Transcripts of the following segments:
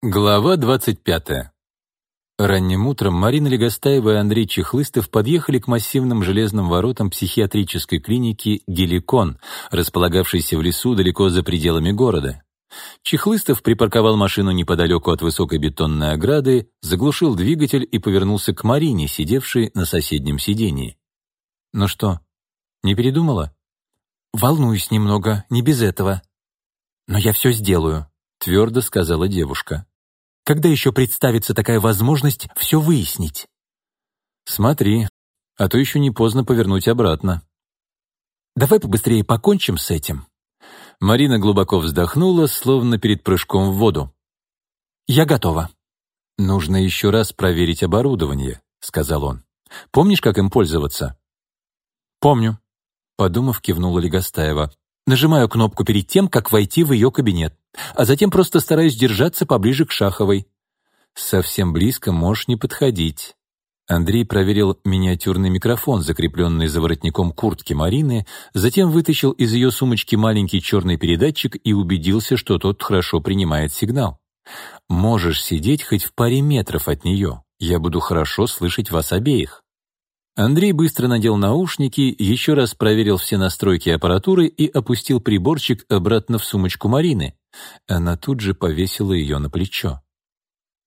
Глава 25. Ранним утром Марина Легостаева и Андрей Чехлыстов подъехали к массивным железным воротам психиатрической клиники «Геликон», располагавшейся в лесу далеко за пределами города. Чехлыстов припарковал машину неподалеку от высокой бетонной ограды, заглушил двигатель и повернулся к Марине, сидевшей на соседнем сидении. «Ну что, не передумала?» «Волнуюсь немного, не без этого. Но я все сделаю», — твердо сказала девушка. Когда еще представится такая возможность все выяснить? Смотри, а то еще не поздно повернуть обратно. Давай побыстрее покончим с этим. Марина глубоко вздохнула, словно перед прыжком в воду. Я готова. Нужно еще раз проверить оборудование, сказал он. Помнишь, как им пользоваться? Помню. Подумав, кивнула Легостаева. Нажимаю кнопку перед тем, как войти в ее кабинет, а затем просто стараюсь держаться поближе к Шаховой. Совсем близко можешь не подходить. Андрей проверил миниатюрный микрофон, закрепленный за воротником куртки Марины, затем вытащил из ее сумочки маленький черный передатчик и убедился, что тот хорошо принимает сигнал. «Можешь сидеть хоть в паре метров от нее. Я буду хорошо слышать вас обеих». Андрей быстро надел наушники, еще раз проверил все настройки аппаратуры и опустил приборчик обратно в сумочку Марины. Она тут же повесила ее на плечо.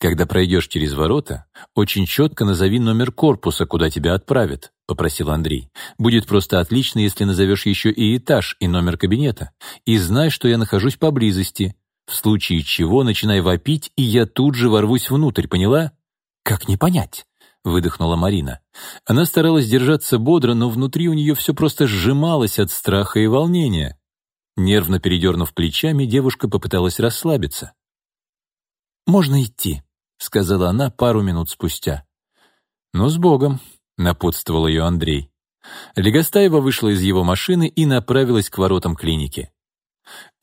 «Когда пройдешь через ворота, очень четко назови номер корпуса, куда тебя отправят», — попросил Андрей. «Будет просто отлично, если назовешь еще и этаж, и номер кабинета. И знай, что я нахожусь поблизости. В случае чего начинай вопить, и я тут же ворвусь внутрь, поняла?» «Как не понять?» Выдохнула Марина. Она старалась держаться бодро, но внутри у нее все просто сжималось от страха и волнения. Нервно передернув плечами, девушка попыталась расслабиться. «Можно идти», — сказала она пару минут спустя. «Ну, с Богом», — напутствовал ее Андрей. Легостаева вышла из его машины и направилась к воротам клиники.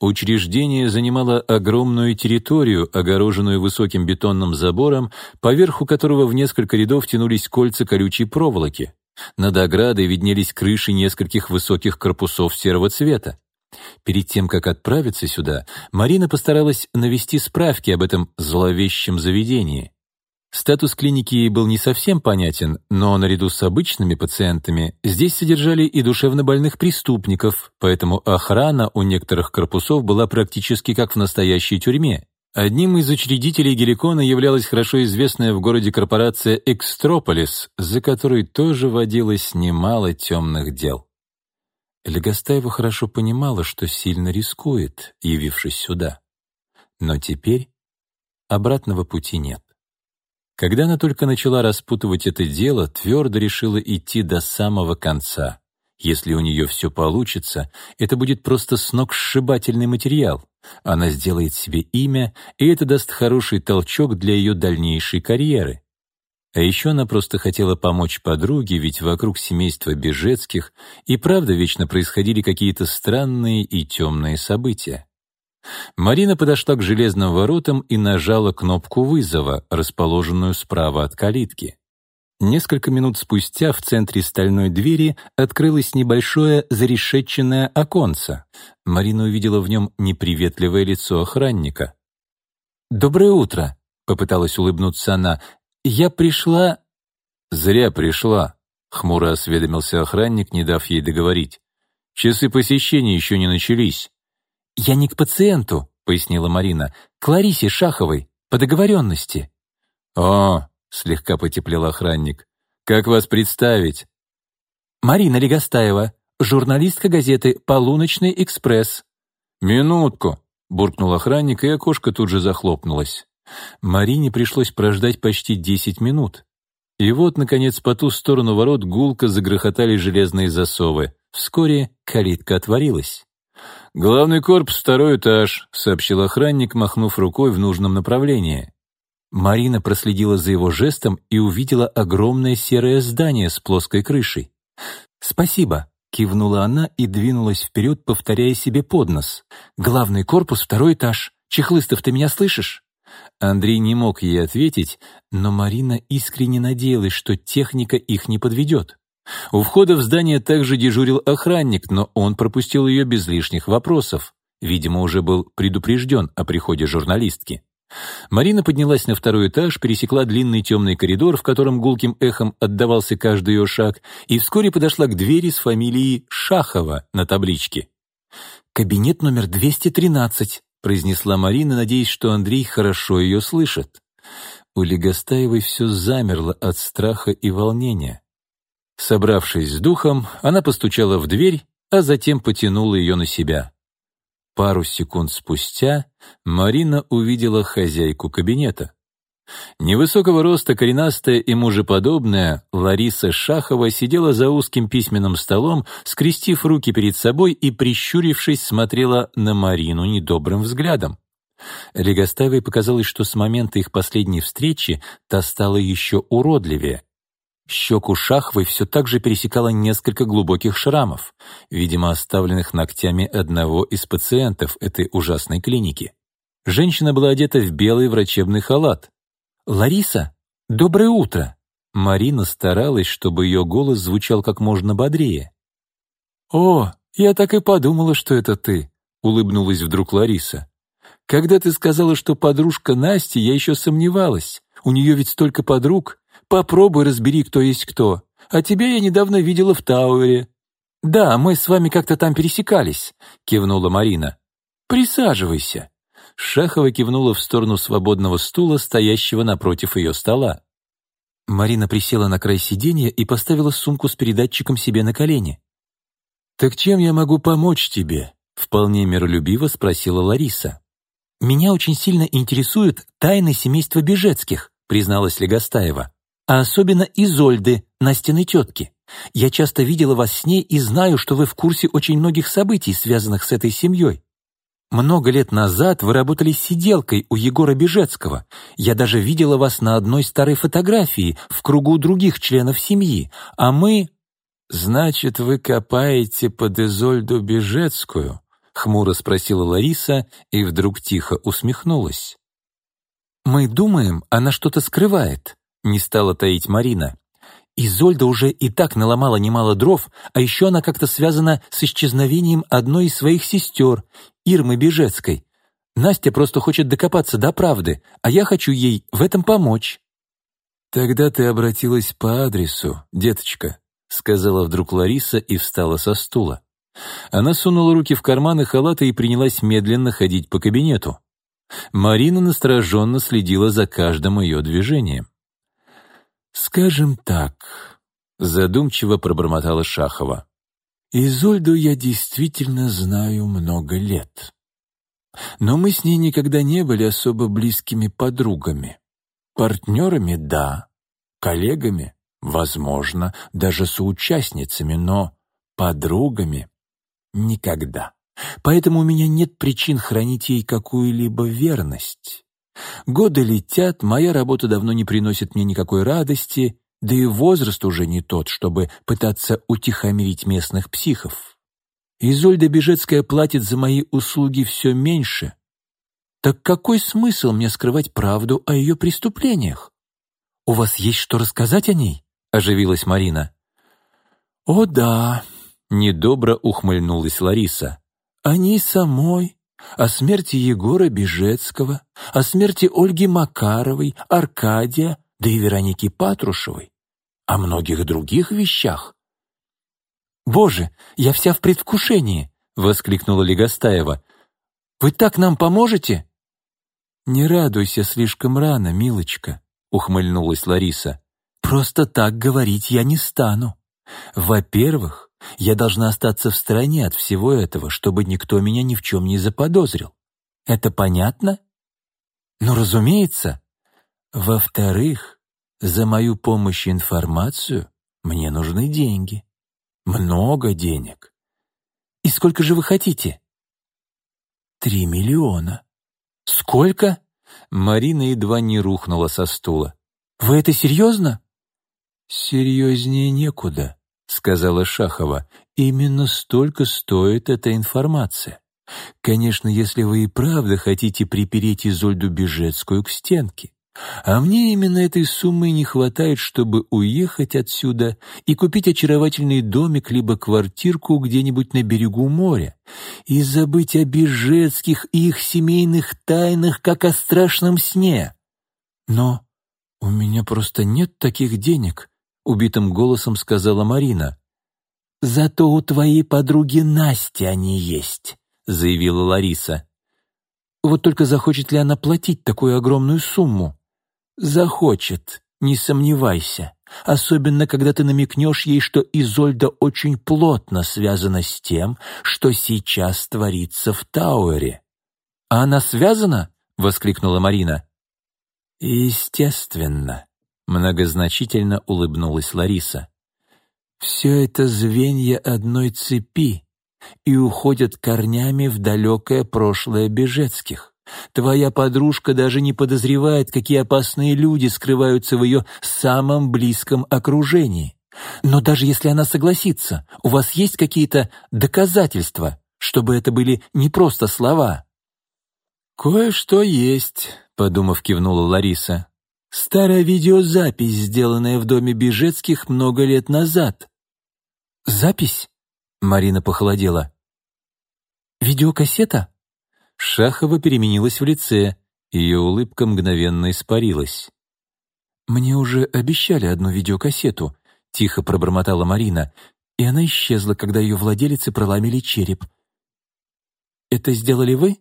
Учреждение занимало огромную территорию, огороженную высоким бетонным забором, поверху которого в несколько рядов тянулись кольца колючей проволоки. Над оградой виднелись крыши нескольких высоких корпусов серого цвета. Перед тем, как отправиться сюда, Марина постаралась навести справки об этом зловещем заведении. Статус клиники был не совсем понятен, но наряду с обычными пациентами здесь содержали и душевнобольных преступников, поэтому охрана у некоторых корпусов была практически как в настоящей тюрьме. Одним из учредителей Геликона являлась хорошо известная в городе корпорация «Экстрополис», за которой тоже водилось немало темных дел. Легостаева хорошо понимала, что сильно рискует, явившись сюда. Но теперь обратного пути нет. Когда она только начала распутывать это дело, твердо решила идти до самого конца. Если у нее все получится, это будет просто сногсшибательный материал. Она сделает себе имя, и это даст хороший толчок для ее дальнейшей карьеры. А еще она просто хотела помочь подруге, ведь вокруг семейства Бежецких и правда вечно происходили какие-то странные и темные события. Марина подошла к железным воротам и нажала кнопку вызова, расположенную справа от калитки. Несколько минут спустя в центре стальной двери открылось небольшое зарешетченное оконце. Марина увидела в нем неприветливое лицо охранника. «Доброе утро», — попыталась улыбнуться она. «Я пришла...» «Зря пришла», — хмуро осведомился охранник, не дав ей договорить. «Часы посещения еще не начались». «Я не к пациенту», — пояснила Марина, — «к Ларисе Шаховой, по договоренности». «О», — слегка потеплел охранник, — «как вас представить?» «Марина Легостаева, журналистка газеты «Полуночный экспресс». «Минутку», — буркнул охранник, и окошко тут же захлопнулось. Марине пришлось прождать почти десять минут. И вот, наконец, по ту сторону ворот гулко загрохотали железные засовы. Вскоре калитка отворилась. «Главный корпус, второй этаж», — сообщил охранник, махнув рукой в нужном направлении. Марина проследила за его жестом и увидела огромное серое здание с плоской крышей. «Спасибо», — кивнула она и двинулась вперед, повторяя себе под нос. «Главный корпус, второй этаж. Чехлыстов, ты меня слышишь?» Андрей не мог ей ответить, но Марина искренне надеялась, что техника их не подведет. У входа в здание также дежурил охранник, но он пропустил ее без лишних вопросов. Видимо, уже был предупрежден о приходе журналистки. Марина поднялась на второй этаж, пересекла длинный темный коридор, в котором гулким эхом отдавался каждый ее шаг, и вскоре подошла к двери с фамилией Шахова на табличке. «Кабинет номер 213», — произнесла Марина, надеясь, что Андрей хорошо ее слышит. У Легостаевой все замерло от страха и волнения. Собравшись с духом, она постучала в дверь, а затем потянула ее на себя. Пару секунд спустя Марина увидела хозяйку кабинета. Невысокого роста, коренастая и мужеподобная Лариса Шахова сидела за узким письменным столом, скрестив руки перед собой и, прищурившись, смотрела на Марину недобрым взглядом. Легоставой показалось, что с момента их последней встречи та стала еще уродливее. Щеку Шахвой все так же пересекало несколько глубоких шрамов, видимо, оставленных ногтями одного из пациентов этой ужасной клиники. Женщина была одета в белый врачебный халат. «Лариса, доброе утро!» Марина старалась, чтобы ее голос звучал как можно бодрее. «О, я так и подумала, что это ты», — улыбнулась вдруг Лариса. «Когда ты сказала, что подружка Насти, я еще сомневалась. У нее ведь столько подруг. Попробуй разбери, кто есть кто. А тебя я недавно видела в Тауэре». «Да, мы с вами как-то там пересекались», — кивнула Марина. «Присаживайся». Шахова кивнула в сторону свободного стула, стоящего напротив ее стола. Марина присела на край сиденья и поставила сумку с передатчиком себе на колени. «Так чем я могу помочь тебе?» — вполне миролюбиво спросила Лариса. «Меня очень сильно интересуют тайны семейства Бежецких», — призналась Легостаева а особенно Изольды, Настиной тетки. Я часто видела вас с ней и знаю, что вы в курсе очень многих событий, связанных с этой семьей. Много лет назад вы работали сиделкой у Егора Бежецкого. Я даже видела вас на одной старой фотографии в кругу других членов семьи, а мы... «Значит, вы копаете под Изольду Бежецкую?» — хмуро спросила Лариса и вдруг тихо усмехнулась. «Мы думаем, она что-то скрывает не стала таить Марина. Изольда уже и так наломала немало дров, а еще она как-то связана с исчезновением одной из своих сестер, Ирмы Бежецкой. Настя просто хочет докопаться до правды, а я хочу ей в этом помочь. «Тогда ты обратилась по адресу, деточка», — сказала вдруг Лариса и встала со стула. Она сунула руки в карманы халата и принялась медленно ходить по кабинету. Марина настороженно следила за каждым ее движением. «Скажем так», — задумчиво пробормотала Шахова, «Изольду я действительно знаю много лет. Но мы с ней никогда не были особо близкими подругами. Партнерами — да, коллегами — возможно, даже соучастницами, но подругами — никогда. Поэтому у меня нет причин хранить ей какую-либо верность. Годы летят, моя работа давно не приносит мне никакой радости, да и возраст уже не тот, чтобы пытаться утихомирить местных психов. Изольда Бежецкая платит за мои услуги все меньше. Так какой смысл мне скрывать правду о ее преступлениях? «У вас есть что рассказать о ней?» — оживилась Марина. «О да», — недобро ухмыльнулась Лариса. «О ней самой о смерти Егора Бежецкого, о смерти Ольги Макаровой, Аркадия, да и Вероники Патрушевой, о многих других вещах. «Боже, я вся в предвкушении!» — воскликнула Легостаева. «Вы так нам поможете?» «Не радуйся слишком рано, милочка», — ухмыльнулась Лариса. «Просто так говорить я не стану. Во-первых, я должна остаться в стороне от всего этого, чтобы никто меня ни в чем не заподозрил. Это понятно? Ну, разумеется. Во-вторых, за мою помощь и информацию мне нужны деньги. Много денег. И сколько же вы хотите? Три миллиона. Сколько? Марина едва не рухнула со стула. Вы это серьезно? Серьезнее некуда. — сказала Шахова, — «именно столько стоит эта информация. Конечно, если вы и правда хотите припереть Изольду Бежецкую к стенке. А мне именно этой суммы не хватает, чтобы уехать отсюда и купить очаровательный домик либо квартирку где-нибудь на берегу моря и забыть о Бежецких и их семейных тайнах, как о страшном сне. Но у меня просто нет таких денег, — убитым голосом сказала Марина. «Зато у твоей подруги Насти они есть», — заявила Лариса. «Вот только захочет ли она платить такую огромную сумму?» Захочет, не сомневайся, особенно когда ты намекнешь ей, что Изольда очень плотно связана с тем, что сейчас творится в Тауэре. «А она связана?» — воскликнула Марина. «Естественно», — многозначительно улыбнулась Лариса. «Все это звенья одной цепи и уходят корнями в далекое прошлое Бежецких. Твоя подружка даже не подозревает, какие опасные люди скрываются в ее самом близком окружении. Но даже если она согласится, у вас есть какие-то доказательства, чтобы это были не просто слова?» «Кое-что есть», — подумав, кивнула Лариса. «Старая видеозапись, сделанная в доме Бежецких много лет назад». «Запись?» — Марина похолодела. «Видеокассета?» Шахова переменилась в лице, ее улыбка мгновенно испарилась. «Мне уже обещали одну видеокассету», — тихо пробормотала Марина, и она исчезла, когда ее владелицы проломили череп. «Это сделали вы?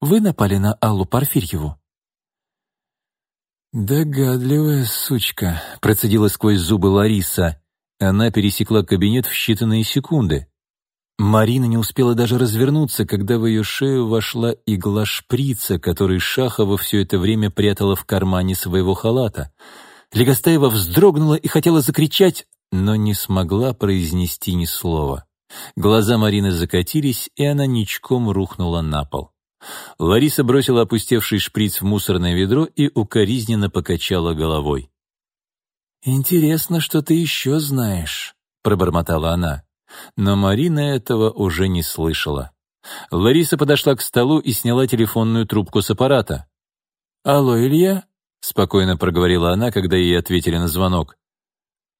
Вы напали на Аллу Порфирьеву?» «Догадливая сучка», — процедила сквозь зубы Лариса. Она пересекла кабинет в считанные секунды. Марина не успела даже развернуться, когда в ее шею вошла игла шприца, который Шахова все это время прятала в кармане своего халата. Легостаева вздрогнула и хотела закричать, но не смогла произнести ни слова. Глаза Марины закатились, и она ничком рухнула на пол. Лариса бросила опустевший шприц в мусорное ведро и укоризненно покачала головой. «Интересно, что ты еще знаешь», — пробормотала она. Но Марина этого уже не слышала. Лариса подошла к столу и сняла телефонную трубку с аппарата. «Алло, Илья?» — спокойно проговорила она, когда ей ответили на звонок.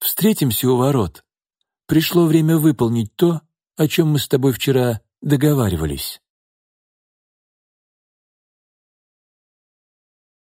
«Встретимся у ворот. Пришло время выполнить то, о чем мы с тобой вчера договаривались».